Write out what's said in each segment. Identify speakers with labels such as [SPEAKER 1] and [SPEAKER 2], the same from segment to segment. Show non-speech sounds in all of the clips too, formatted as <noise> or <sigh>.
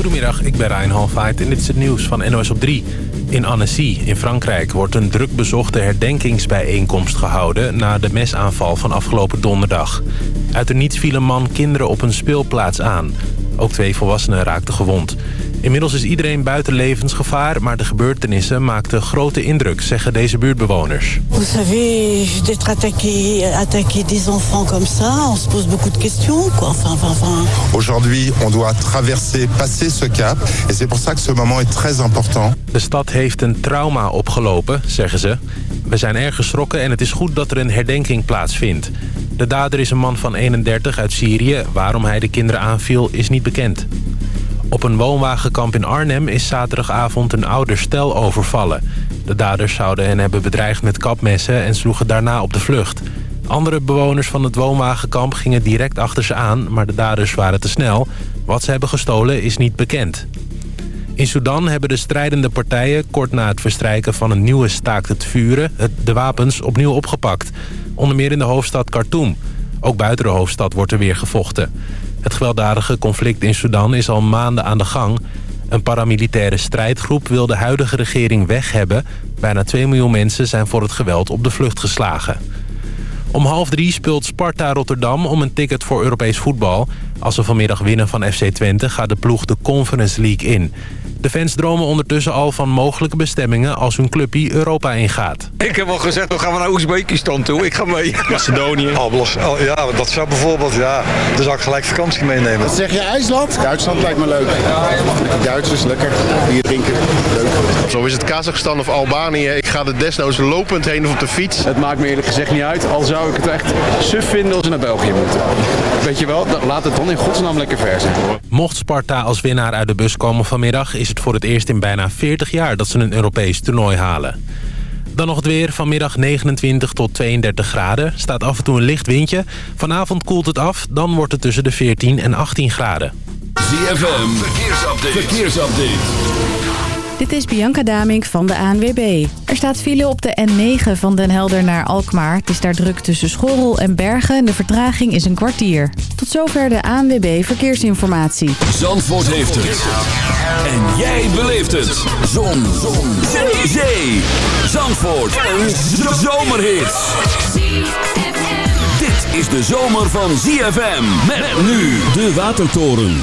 [SPEAKER 1] Goedemiddag, ik ben Ryan Halfheid en dit is het nieuws van NOS op 3. In Annecy in Frankrijk wordt een druk bezochte herdenkingsbijeenkomst gehouden... na de mesaanval van afgelopen donderdag. Uit de niets viel een man kinderen op een speelplaats aan. Ook twee volwassenen raakten gewond. Inmiddels is iedereen buiten levensgevaar, maar de gebeurtenissen maakten grote indruk, zeggen deze buurtbewoners.
[SPEAKER 2] Vous savez, d'être attaqué, attaquer des enfants comme ça, on se pose beaucoup de questions, quoi. Enfin, enfin, enfin.
[SPEAKER 3] Aujourd'hui, on doit traverser, passer ce cap. Et c'est pour ça que ce moment est très important.
[SPEAKER 1] De stad heeft een trauma opgelopen, zeggen ze. We zijn erg geschrokken en het is goed dat er een herdenking plaatsvindt. De dader is een man van 31 uit Syrië. Waarom hij de kinderen aanviel is niet bekend. Op een woonwagenkamp in Arnhem is zaterdagavond een ouder stel overvallen. De daders zouden hen hebben bedreigd met kapmessen en sloegen daarna op de vlucht. Andere bewoners van het woonwagenkamp gingen direct achter ze aan... maar de daders waren te snel. Wat ze hebben gestolen is niet bekend. In Sudan hebben de strijdende partijen kort na het verstrijken van een nieuwe staakt het vuren... de wapens opnieuw opgepakt. Onder meer in de hoofdstad Khartoum. Ook buiten de hoofdstad wordt er weer gevochten. Het gewelddadige conflict in Sudan is al maanden aan de gang. Een paramilitaire strijdgroep wil de huidige regering weg hebben. Bijna 2 miljoen mensen zijn voor het geweld op de vlucht geslagen. Om half drie speelt Sparta Rotterdam om een ticket voor Europees voetbal. Als ze vanmiddag winnen van FC Twente gaat de ploeg de Conference League in. De fans dromen ondertussen al van mogelijke bestemmingen als hun clubje Europa ingaat.
[SPEAKER 4] Ik heb al gezegd, we gaan we naar Oezbekistan toe. Ik ga mee.
[SPEAKER 5] Macedonië. <laughs>
[SPEAKER 4] Oh, ja, dat zou bijvoorbeeld, ja, dan zou ik gelijk vakantie meenemen.
[SPEAKER 6] Wat zeg je, IJsland? Duitsland lijkt me leuk. Duitsers, lekker. Bier drinken, leuk.
[SPEAKER 5] Zo is het Kazachstan of Albanië. Ik ga er desnoods lopend heen of op de fiets.
[SPEAKER 7] Het maakt me eerlijk gezegd niet uit. Al zou ik het echt suf vinden als ze naar België moeten. Weet je wel, laat het dan in godsnaam lekker ver zijn.
[SPEAKER 1] Mocht Sparta als winnaar uit de bus komen vanmiddag... is het voor het eerst in bijna 40 jaar dat ze een Europees toernooi halen. Dan nog het weer. Vanmiddag 29 tot 32 graden. Staat af en toe een licht windje. Vanavond koelt het af. Dan wordt het tussen de 14 en 18 graden.
[SPEAKER 8] ZFM. Verkeersupdate. Verkeersupdate.
[SPEAKER 9] Dit is Bianca Damink van de ANWB. Er staat file op de N9 van Den Helder naar Alkmaar. Het is daar druk tussen Schorrel en Bergen. De vertraging is een kwartier. Tot zover de ANWB Verkeersinformatie.
[SPEAKER 8] Zandvoort heeft het. En jij beleeft het. Zon. Zon. Zee. Zee. Zandvoort. Een zomerhit. Dit is de zomer van ZFM. Met nu de Watertoren.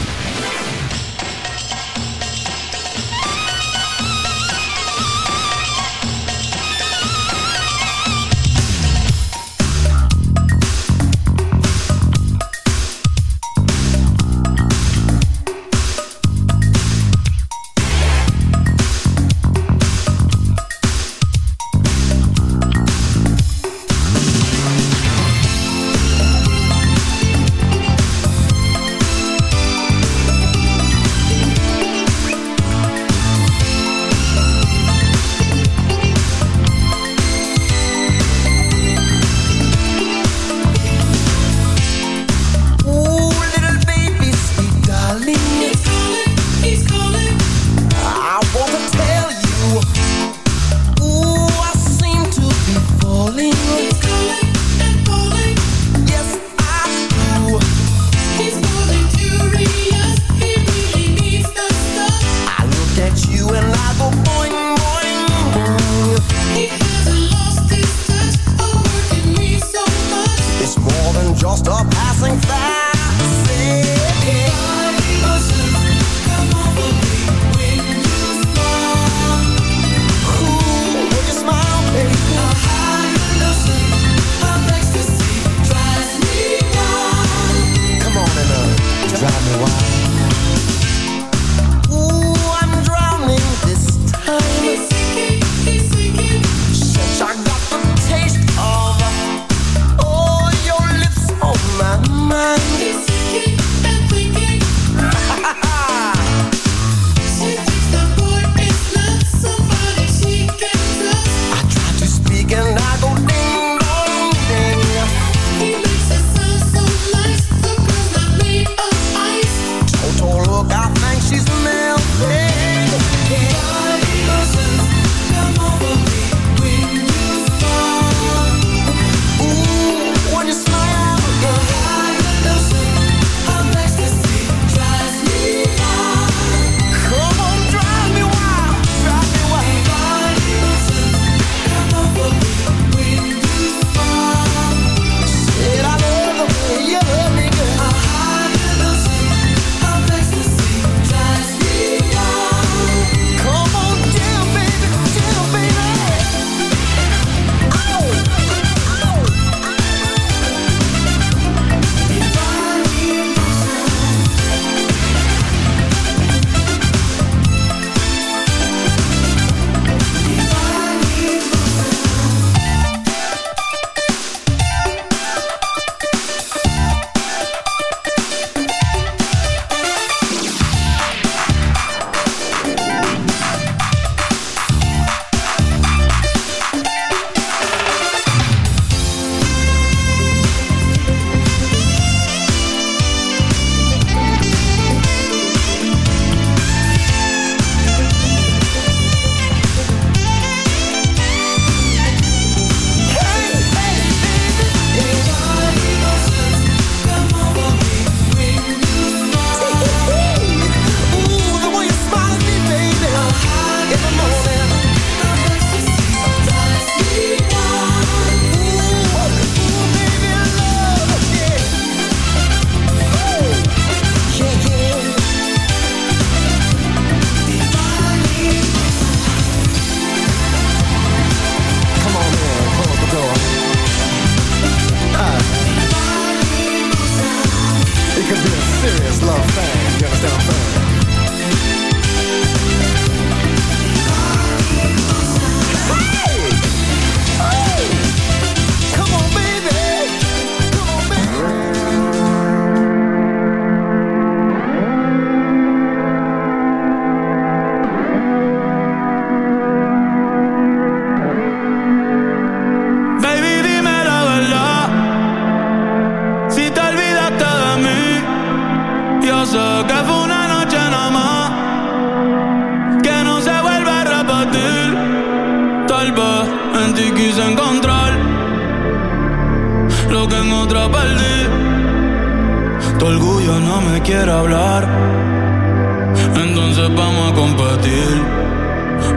[SPEAKER 10] Competir.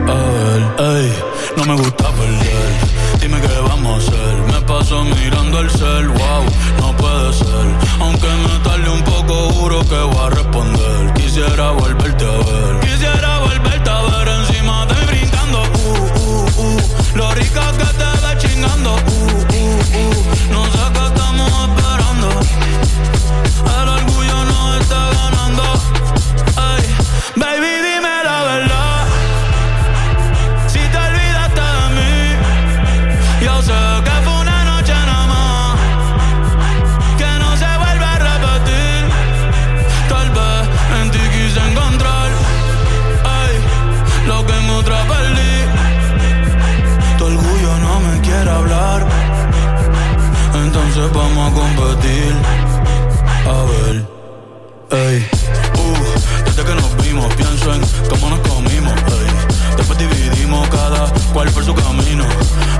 [SPEAKER 10] A ver, ey, no me gusta perder. Dime qué vamos a hacer. Me paso mirando el cel, wow, no puede ser. Aunque me tarde un poco, juro que voy a responder. Quisiera volverte a ver. Quisiera volverte a ver encima de mí brincando. Uh, uh, uh. Lo rica que te ve chingando. Entonces vamos a competir. A ver, ey, uh, desde que nos vimos pienso en cómo nos comimos, ey. Después dividimos cada cual por su camino.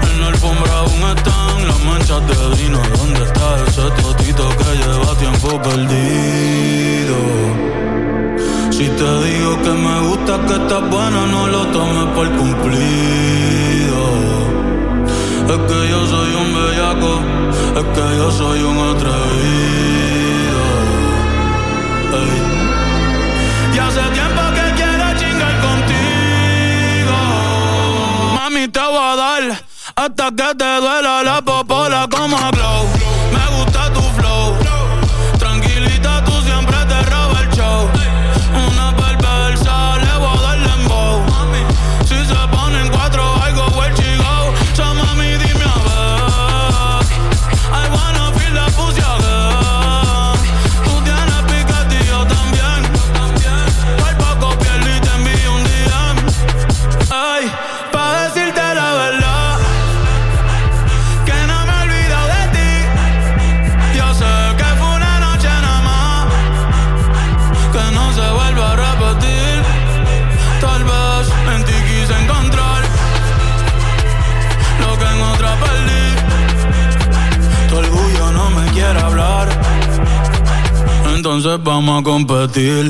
[SPEAKER 10] En la alfombra aún están las manchas de vino. ¿Dónde está ese totito que lleva tiempo perdido? Si te digo que me gusta, que estás buena, no lo tomes por cumplido. Es que yo soy un bellaco, es que yo soy un atrevido. Ey. Y hace tiempo que quiero chingar contigo. Mami, te voy a dar hasta que te duela la popola como glow.
[SPEAKER 11] still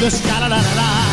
[SPEAKER 12] just
[SPEAKER 13] la la la la.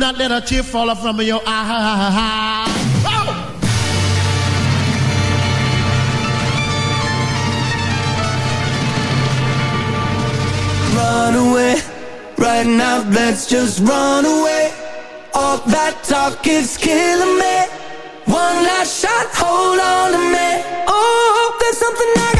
[SPEAKER 13] not let a tear fall from your eye. Oh!
[SPEAKER 14] Run away, right now, let's just run away. All that talk is killing me. One last shot, hold on to me. Oh, there's something I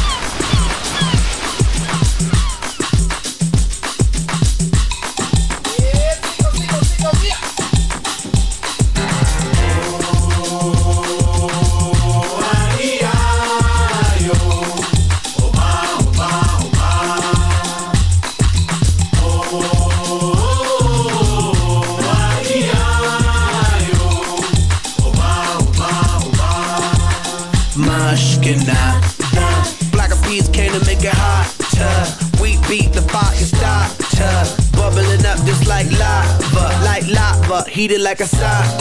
[SPEAKER 15] it like a
[SPEAKER 16] side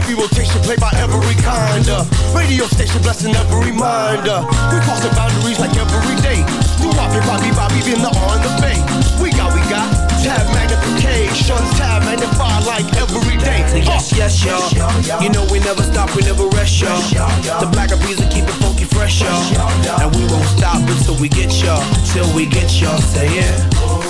[SPEAKER 16] Every rotation played by every kind of radio station blessing every minder. We crossing boundaries like every day. New Bobby, Bobby, Bobby, being the on the bay. We got, we got tab magnifications, tab magnify like every day.
[SPEAKER 15] Uh. Yes, yes, y'all. You know we never stop, we never rest, y'all. The black of music keep it funky fresh, y'all. And we won't stop until we get y'all, till we get y'all. Say
[SPEAKER 8] yeah.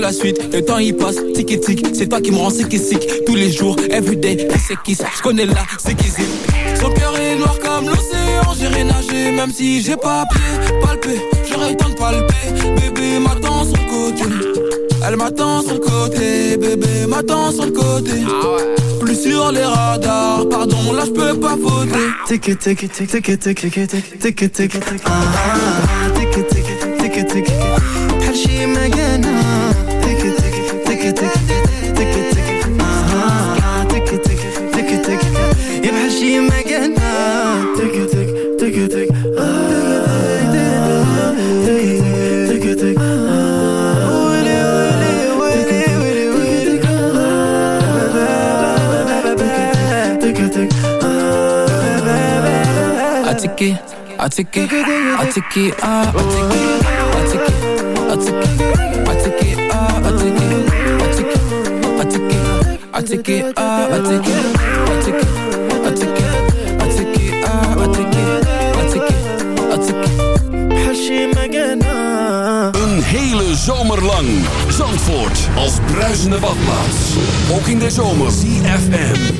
[SPEAKER 17] la suite, le temps y passe, tic et tic, c'est toi qui me rends sick et sick. Tous les jours, everyday, qui c'est qui je connais là, c'est qui c'est. Son cœur est noir comme l'océan, j'irai nager même si j'ai pas pied. Palpé, j'aurais temps de palper, bébé m'attend sur le côté. Elle m'attend sur le côté, bébé m'attend sur le côté. Ah Plus sur les radars, pardon là je peux pas voter
[SPEAKER 15] Tic et tic tic tic tic tic tic tic tic tic. Tic
[SPEAKER 17] take it, I take it, I take it, I take it, I take it, I take it, I take it, I take it, I take it, I take it, I take it, I take it.
[SPEAKER 18] Een hele zomer lang. Zandvoort als bruisende badplaats. Ook in de zomer. CFM.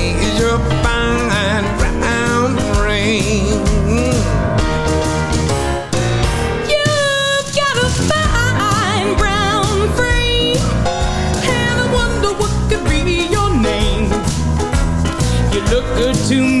[SPEAKER 19] look good to me,